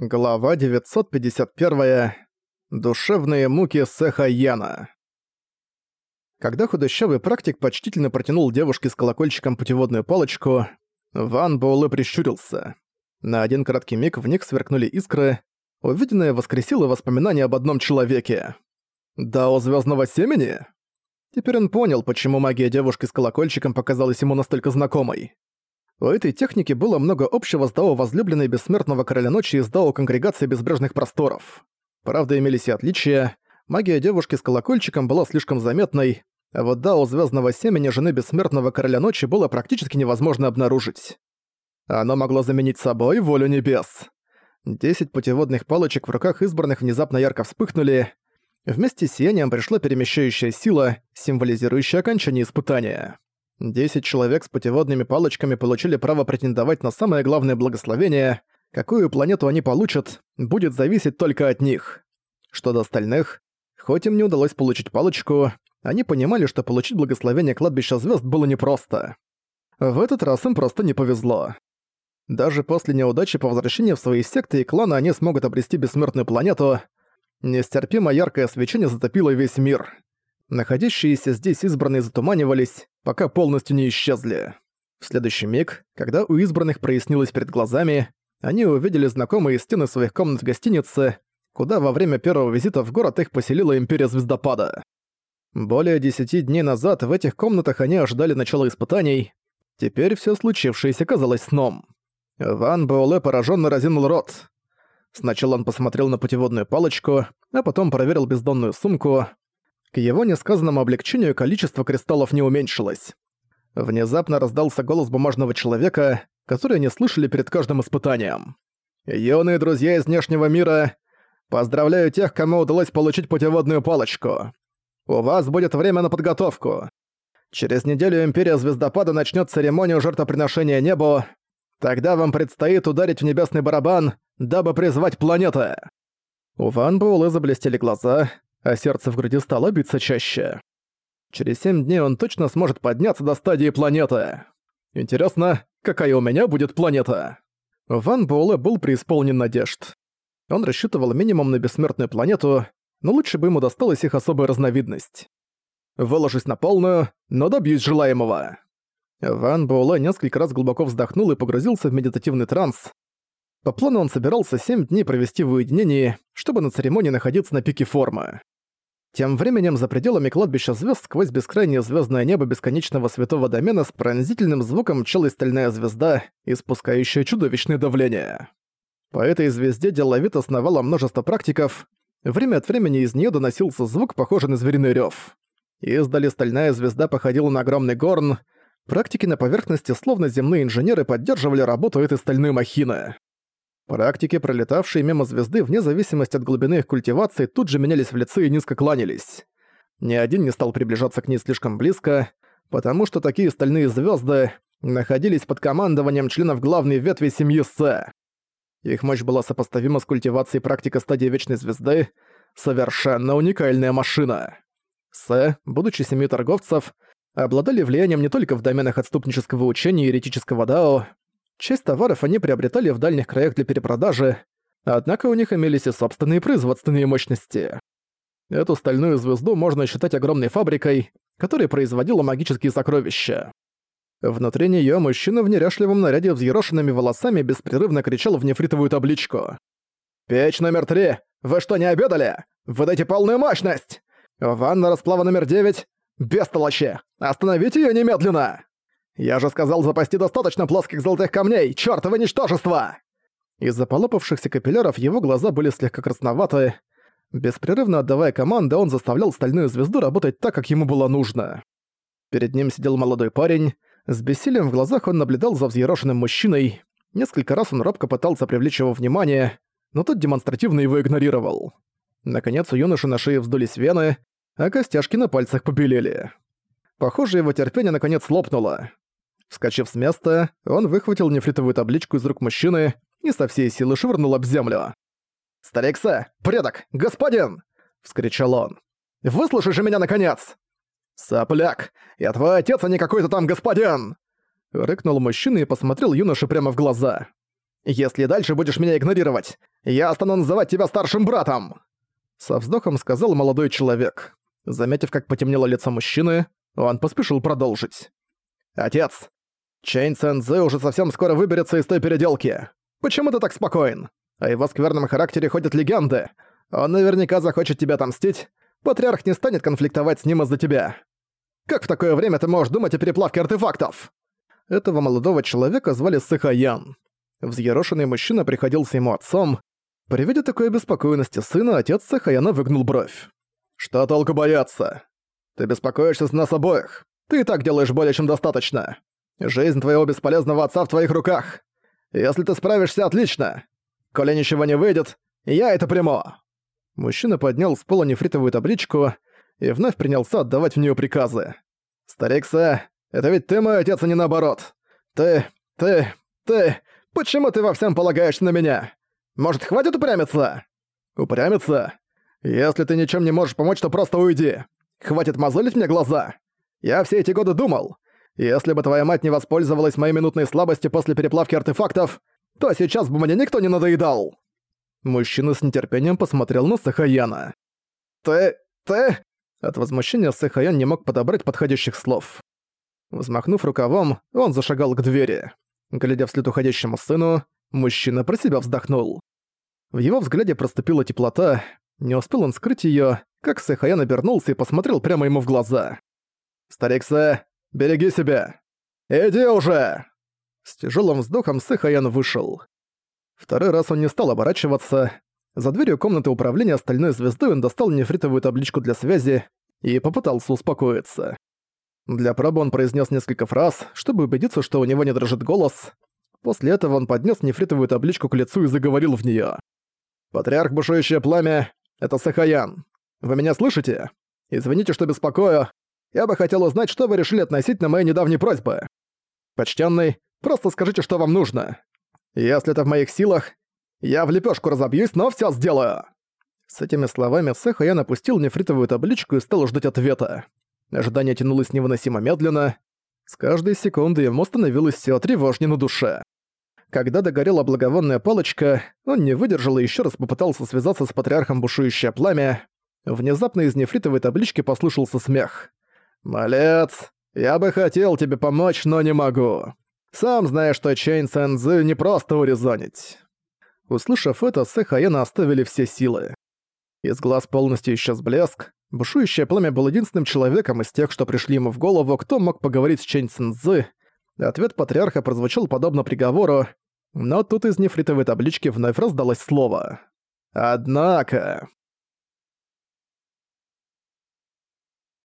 Глава 951. Душевные муки Сэха Яна. Когда худощавый практик почтительно протянул девушке с колокольчиком путеводную палочку, Ван Боулэ прищурился. На один короткий миг в них сверкнули искры, увиденное воскресило воспоминания об одном человеке. Дао Звездного Семени? Теперь он понял, почему магия девушки с колокольчиком показалась ему настолько знакомой. У этой техники было много общего с Дао возлюбленной бессмертного короля ночи и с Дао Конгрегации Безбрежных Просторов. Правда, имелись и отличия. Магия девушки с колокольчиком была слишком заметной, а вот Дао Звездного Семени жены бессмертного короля ночи было практически невозможно обнаружить. Оно могло заменить собой волю небес. Десять путеводных палочек в руках избранных внезапно ярко вспыхнули. Вместе с сиянием пришла перемещающая сила, символизирующая окончание испытания. Десять человек с путеводными палочками получили право претендовать на самое главное благословение. Какую планету они получат, будет зависеть только от них. Что до остальных, хоть им не удалось получить палочку, они понимали, что получить благословение кладбища звезд было непросто. В этот раз им просто не повезло. Даже после неудачи по возвращении в свои секты и кланы они смогут обрести бессмертную планету. Нестерпимо яркое свечение затопило весь мир. Находящиеся здесь избранные затуманивались, пока полностью не исчезли. В следующий миг, когда у избранных прояснилось перед глазами, они увидели знакомые стены своих комнат в гостинице, куда во время первого визита в город их поселила Империя Звездопада. Более десяти дней назад в этих комнатах они ожидали начала испытаний, теперь все случившееся казалось сном. Ван Буэлэ пораженно разинул рот. Сначала он посмотрел на путеводную палочку, а потом проверил бездонную сумку. К его несказанному облегчению количество кристаллов не уменьшилось. Внезапно раздался голос бумажного человека, который они слышали перед каждым испытанием. «Юные друзья из внешнего мира, поздравляю тех, кому удалось получить путеводную палочку. У вас будет время на подготовку. Через неделю Империя Звездопада начнет церемонию жертвоприношения небу. Тогда вам предстоит ударить в небесный барабан, дабы призвать планеты». У Ван Буэлэ заблестели глаза, а сердце в груди стало биться чаще. Через семь дней он точно сможет подняться до стадии планеты. Интересно, какая у меня будет планета? Ван Буэлэ был преисполнен надежд. Он рассчитывал минимум на бессмертную планету, но лучше бы ему досталась их особая разновидность. Выложусь на полную, но добьюсь желаемого. Ван Буэлэ несколько раз глубоко вздохнул и погрузился в медитативный транс. По плану он собирался семь дней провести в уединении, чтобы на церемонии находиться на пике формы. Тем временем за пределами кладбища звезд сквозь бескрайнее звездное небо бесконечного святого домена с пронзительным звуком мчалась стальная звезда, испускающая чудовищное давление. По этой звезде деловито сновало множество практиков. Время от времени из нее доносился звук, похожий на звериный рев. Издали стальная звезда походила на огромный горн. Практики на поверхности, словно земные инженеры, поддерживали работу этой стальной махины. Практики, пролетавшие мимо звезды вне зависимости от глубины их культивации, тут же менялись в лице и низко кланялись. Ни один не стал приближаться к ней слишком близко, потому что такие стальные звезды находились под командованием членов главной ветви семьи С. Их мощь была сопоставима с культивацией практика стадии Вечной Звезды, совершенно уникальная машина. С, будучи семьей торговцев, обладали влиянием не только в доменах отступнического учения и еретического дао, Часть товаров они приобретали в дальних краях для перепродажи, однако у них имелись и собственные производственные мощности. Эту стальную звезду можно считать огромной фабрикой, которая производила магические сокровища. Внутри неё мужчина в неряшливом наряде взъерошенными волосами беспрерывно кричал в нефритовую табличку. «Печь номер три! Вы что, не обедали? Выдайте полную мощность! Ванна расплава номер девять! Бестолочи! Остановите её немедленно!» «Я же сказал запасти достаточно плоских золотых камней! Чёртово ничтожество!» Из-за полопавшихся капилляров его глаза были слегка красноваты. Беспрерывно отдавая команды, он заставлял стальную звезду работать так, как ему было нужно. Перед ним сидел молодой парень. С бессилием в глазах он наблюдал за взъерошенным мужчиной. Несколько раз он робко пытался привлечь его внимание, но тот демонстративно его игнорировал. Наконец у юноши на шее вздулись вены, а костяшки на пальцах побелели. Похоже, его терпение наконец лопнуло. Вскочив с места, он выхватил нефритовую табличку из рук мужчины и со всей силы швырнул об землю. «Старикса! Предок! Господин!» — вскричал он. «Выслушай же меня, наконец!» «Сопляк! Я твой отец, а не какой-то там господин!» Рыкнул мужчина и посмотрел юноше прямо в глаза. Если дальше будешь меня игнорировать, я стану называть тебя старшим братом!» Со вздохом сказал молодой человек. Заметив, как потемнело лицо мужчины, он поспешил продолжить. «Отец, Чейн Цэнзэ уже совсем скоро выберется из той переделки. Почему ты так спокоен? О его скверном характере ходят легенды. Он наверняка захочет тебя отомстить. Патриарх не станет конфликтовать с ним из-за тебя. Как в такое время ты можешь думать о переплавке артефактов?» Этого молодого человека звали Сыхаян. Взъерошенный мужчина приходился ему отцом. При виде такой беспокойности сына, отец Сыхаяна выгнул бровь. «Что толку бояться? Ты беспокоишься с нас обоих. Ты и так делаешь более чем достаточно. Жизнь твоего бесполезного отца в твоих руках. Если ты справишься, отлично. Коли ничего не выйдет, я это приму». Мужчина поднял с пола нефритовую табличку и вновь принялся отдавать в нее приказы. «Старик это ведь ты мой отец, а не наоборот. Ты, ты, ты... Почему ты во всем полагаешься на меня? Может, хватит упрямиться?» «Упрямиться? Если ты ничем не можешь помочь, то просто уйди. Хватит мозолить мне глаза. Я все эти годы думал. Если бы твоя мать не воспользовалась моей минутной слабостью после переплавки артефактов, то сейчас бы мне никто не надоедал». Мужчина с нетерпением посмотрел на Сахаяна. «Ты... ты...» От возмущения Сахаян не мог подобрать подходящих слов. Взмахнув рукавом, он зашагал к двери. Глядя вслед уходящему сыну, мужчина про себя вздохнул. В его взгляде проступила теплота, не успел он скрыть её, как Сэхаян обернулся и посмотрел прямо ему в глаза. «Старик Сэ, береги себя! Иди уже!» С тяжелым вздохом Сэхаян вышел. Второй раз он не стал оборачиваться. За дверью комнаты управления стальной звездой он достал нефритовую табличку для связи и попытался успокоиться. Для пробы он произнес несколько фраз, чтобы убедиться, что у него не дрожит голос. После этого он поднес нефритовую табличку к лицу и заговорил в нее. «Патриарх Бушующее Пламя — это Сахаян. Вы меня слышите? Извините, что беспокою. Я бы хотел узнать, что вы решили относительно моей недавней просьбы. Почтенный, просто скажите, что вам нужно. Если это в моих силах, я в лепешку разобьюсь, но все сделаю». С этими словами Сахаян опустил нефритовую табличку и стал ждать ответа. Ожидание тянулось невыносимо медленно. С каждой секунды ему становилось все тревожнее на душе. Когда догорела благовонная палочка, он не выдержал и еще раз попытался связаться с патриархом бушующее пламя. Внезапно из нефритовой таблички послышался смех. «Малец, я бы хотел тебе помочь, но не могу. Сам знаешь, что Чейн Сэнзы не просто урезонить». Услышав это, Сэхаена оставили все силы. Из глаз полностью исчез блеск, Бушующее пламя был единственным человеком из тех, что пришли ему в голову, кто мог поговорить с Чэнь Цинзы. Ответ патриарха прозвучал подобно приговору, но тут из нефритовой таблички вновь раздалось слово. «Однако...»